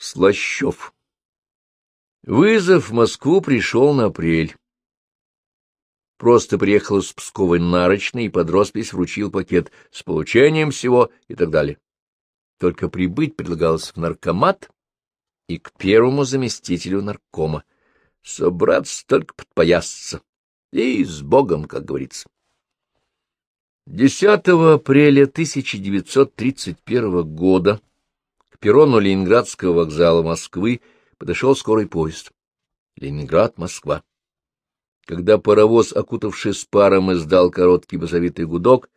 Слащев. Вызов в Москву пришел на апрель. Просто приехал из Псковой нарочный и под роспись вручил пакет с получением всего и так далее. Только прибыть предлагалось в наркомат и к первому заместителю наркома. Собраться только подпоясаться. И с Богом, как говорится. 10 апреля 1931 года перрону Ленинградского вокзала Москвы подошел скорый поезд. Ленинград-Москва. Когда паровоз, окутавший с паром, издал короткий басовитый гудок,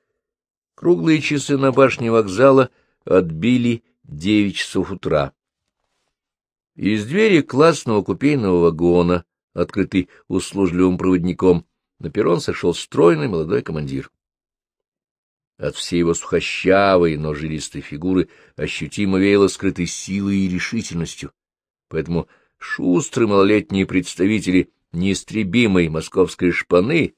круглые часы на башне вокзала отбили девять часов утра. Из двери классного купейного вагона, открытый услужливым проводником, на перрон сошел стройный молодой командир. От всей его сухощавой, но жилистой фигуры ощутимо веяло скрытой силой и решительностью. Поэтому шустрые малолетние представители неистребимой московской шпаны,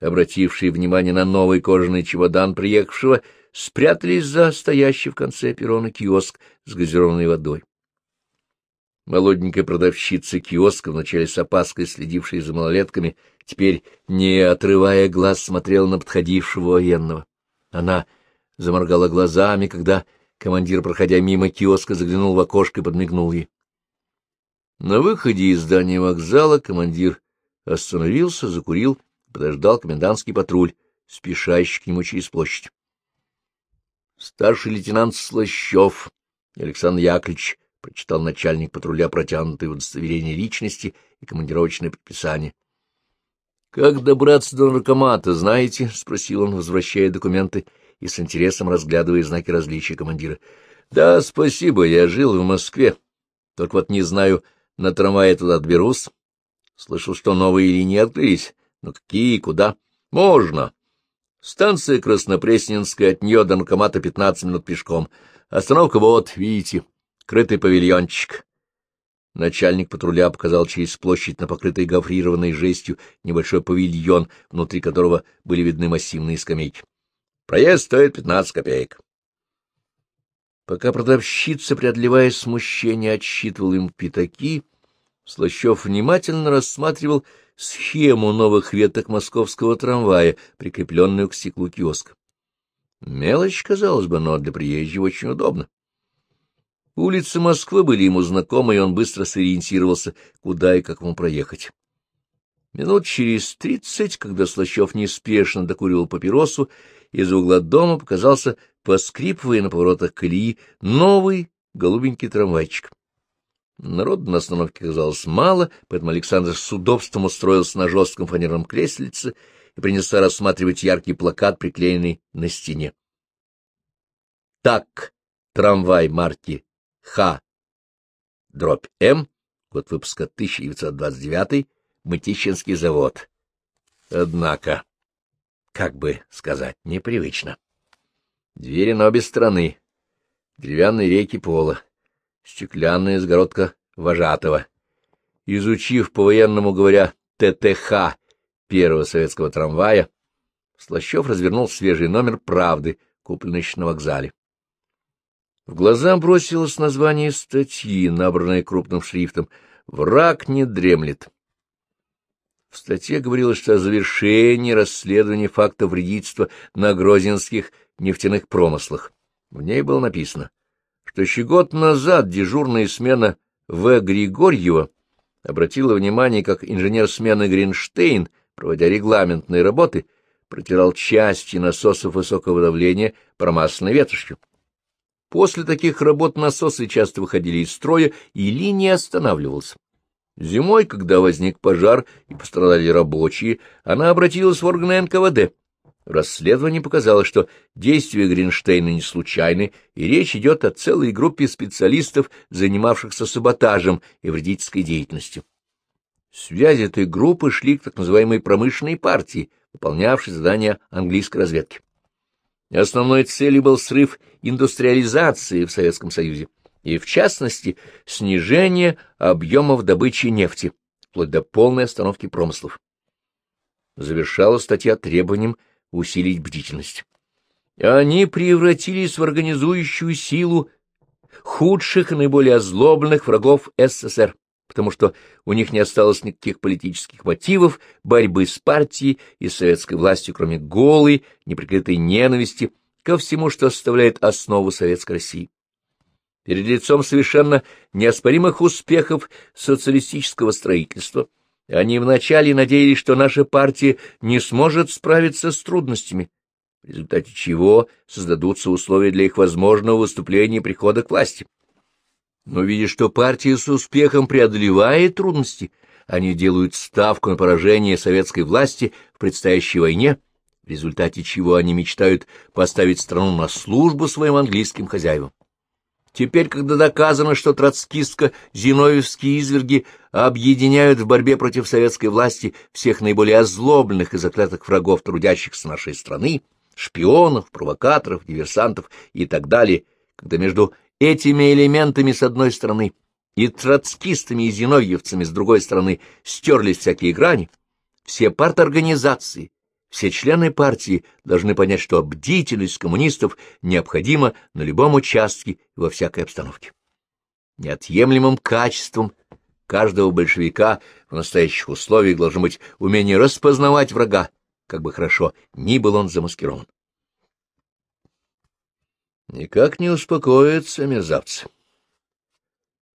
обратившие внимание на новый кожаный чемодан приехавшего, спрятались за стоящий в конце перрона киоск с газированной водой. Молоденькая продавщица киоска, вначале с опаской следившая за малолетками, теперь, не отрывая глаз, смотрела на подходившего военного. Она заморгала глазами, когда командир, проходя мимо киоска, заглянул в окошко и подмигнул ей. На выходе из здания вокзала командир остановился, закурил, подождал комендантский патруль, спешащий к нему через площадь. Старший лейтенант Слащев Александр Яковлевич прочитал начальник патруля протянутое удостоверение личности и командировочное предписание. Как добраться до наркомата, знаете? — спросил он, возвращая документы и с интересом разглядывая знаки различия командира. — Да, спасибо, я жил в Москве. Только вот не знаю, на трамвае туда отберусь. Слышал, что новые линии открылись. Но какие, куда? Можно. Станция Краснопресненская, от нее до наркомата пятнадцать минут пешком. Остановка вот, видите, крытый павильончик. Начальник патруля показал через площадь на покрытой гофрированной жестью небольшой павильон, внутри которого были видны массивные скамейки. Проезд стоит пятнадцать копеек. Пока продавщица, преодолевая смущение, отсчитывал им пятаки, Слащев внимательно рассматривал схему новых веток московского трамвая, прикрепленную к стеклу киоска. Мелочь, казалось бы, но для приезжего очень удобно. Улицы Москвы были ему знакомы, и он быстро сориентировался, куда и как ему проехать. Минут через тридцать, когда Слащев неспешно докуривал папиросу, из угла дома показался, поскрипывая на поворотах колеи, новый голубенький трамвайчик. Народу на остановке казалось мало, поэтому Александр с удобством устроился на жестком фанерном креслице и принялся рассматривать яркий плакат, приклеенный на стене. Так, трамвай марки Х. Дробь М. Год выпуска 1929. Мытищинский завод. Однако, как бы сказать, непривычно. Двери на обе стороны. Деревянные рейки пола. Стеклянная изгородка вожатого. Изучив, по-военному говоря, ТТХ первого советского трамвая, Слащев развернул свежий номер «Правды», купленный еще на вокзале. В глаза бросилось название статьи, набранное крупным шрифтом «Враг не дремлет». В статье говорилось, что о завершении расследования факта вредительства на грозинских нефтяных промыслах. В ней было написано, что еще год назад дежурная смена В. Григорьева обратила внимание, как инженер смены Гринштейн, проводя регламентные работы, протирал части насосов высокого давления промасленной ветошью. После таких работ насосы часто выходили из строя, и линия останавливалась. Зимой, когда возник пожар и пострадали рабочие, она обратилась в органы НКВД. Расследование показало, что действия Гринштейна не случайны, и речь идет о целой группе специалистов, занимавшихся саботажем и вредительской деятельностью. Связи этой группы шли к так называемой промышленной партии, выполнявшей задания английской разведки. Основной целью был срыв индустриализации в Советском Союзе и, в частности, снижение объемов добычи нефти, вплоть до полной остановки промыслов. Завершала статья требованием усилить бдительность. Они превратились в организующую силу худших и наиболее озлобленных врагов СССР, потому что у них не осталось никаких политических мотивов борьбы с партией и советской властью, кроме голой, неприкрытой ненависти ко всему, что составляет основу Советской России. Перед лицом совершенно неоспоримых успехов социалистического строительства они вначале надеялись, что наша партия не сможет справиться с трудностями, в результате чего создадутся условия для их возможного выступления и прихода к власти. Но видя, что партия с успехом преодолевает трудности, они делают ставку на поражение советской власти в предстоящей войне, в результате чего они мечтают поставить страну на службу своим английским хозяевам. Теперь, когда доказано, что троцкистско-зиновьевские изверги объединяют в борьбе против советской власти всех наиболее озлобленных и заклятых врагов трудящихся нашей страны, шпионов, провокаторов, диверсантов и так далее, когда между этими элементами с одной стороны и троцкистами и зиновьевцами с другой стороны стерлись всякие грани, все парторганизации, все члены партии должны понять, что бдительность коммунистов необходима на любом участке и во всякой обстановке. Неотъемлемым качеством каждого большевика в настоящих условиях должно быть умение распознавать врага, как бы хорошо ни был он замаскирован. Никак не успокоятся мерзавцы.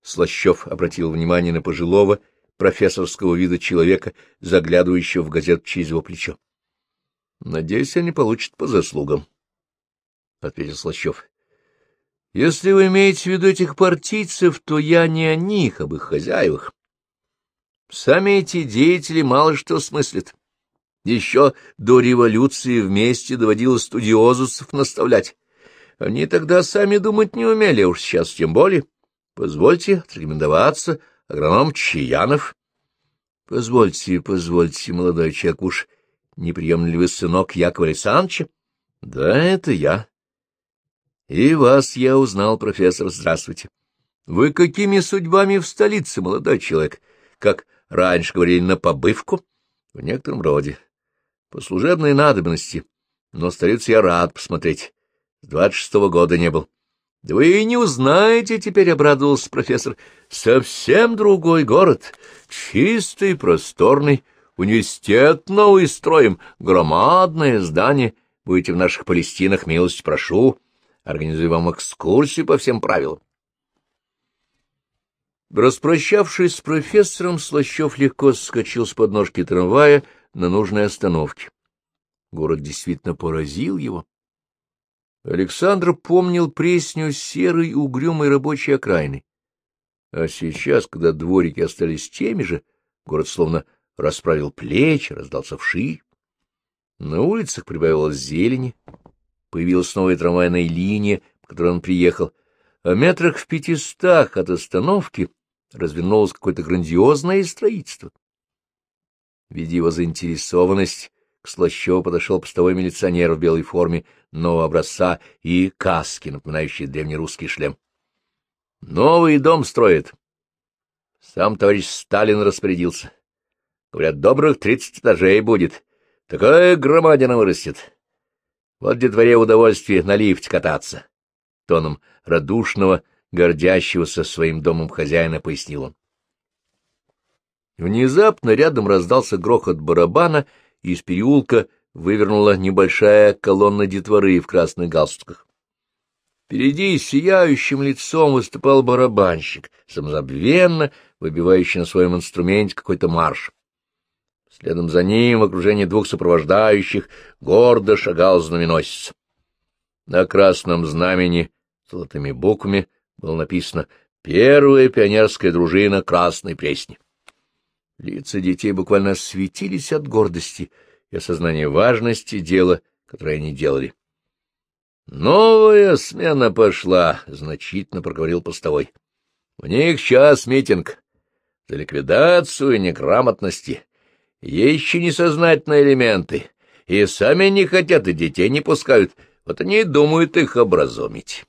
Слащев обратил внимание на пожилого профессорского вида человека, заглядывающего в газету через его плечо. — Надеюсь, они получат по заслугам, — ответил Слащев. — Если вы имеете в виду этих партийцев, то я не о них, об их хозяевах. Сами эти деятели мало что смыслят. Еще до революции вместе доводилось студиозусов наставлять. Они тогда сами думать не умели, уж сейчас тем более. Позвольте отрекомендоваться, агроном Чаянов. — Позвольте, позвольте, молодой человек, уж не приемли вы сынок Якова Александровича? — Да, это я. — И вас я узнал, профессор, здравствуйте. — Вы какими судьбами в столице, молодой человек? Как раньше говорили, на побывку? — В некотором роде. По служебной надобности. Но столицу я рад посмотреть. С двадцать шестого года не был. — Да вы и не узнаете теперь, — обрадовался профессор. — Совсем другой город, чистый, просторный, — Университет новый строим, громадное здание. Будете в наших Палестинах, милость прошу. Организую вам экскурсию по всем правилам. Распрощавшись с профессором, Слащев легко соскочил с подножки трамвая на нужной остановке. Город действительно поразил его. Александр помнил пресню серой угрюмой рабочей окраины. А сейчас, когда дворики остались теми же, город словно расправил плечи, раздался вши. На улицах прибавилось зелени, появилась новая трамвайная линия, по которой он приехал, а метрах в пятистах от остановки развернулось какое-то грандиозное строительство. Видя его заинтересованность, к Слащеву подошел постовой милиционер в белой форме нового образца и каски, напоминающие древнерусский шлем. — Новый дом строит. Сам товарищ Сталин распорядился. Говорят, добрых тридцать этажей будет. Такая громадина вырастет. Вот детворе удовольствие на лифте кататься. Тоном радушного, гордящегося своим домом хозяина пояснил он. Внезапно рядом раздался грохот барабана, и из переулка вывернула небольшая колонна детворы в красных галстуках. Впереди сияющим лицом выступал барабанщик, самозабвенно выбивающий на своем инструменте какой-то марш. Следом за ним, в окружении двух сопровождающих, гордо шагал знаменосец. На красном знамени золотыми буквами было написано «Первая пионерская дружина Красной Пресни». Лица детей буквально светились от гордости и осознания важности дела, которое они делали. «Новая смена пошла», — значительно проговорил постовой. «У них сейчас митинг за ликвидацию неграмотности еще несознательные элементы, и сами не хотят, и детей не пускают, вот они и думают их образумить.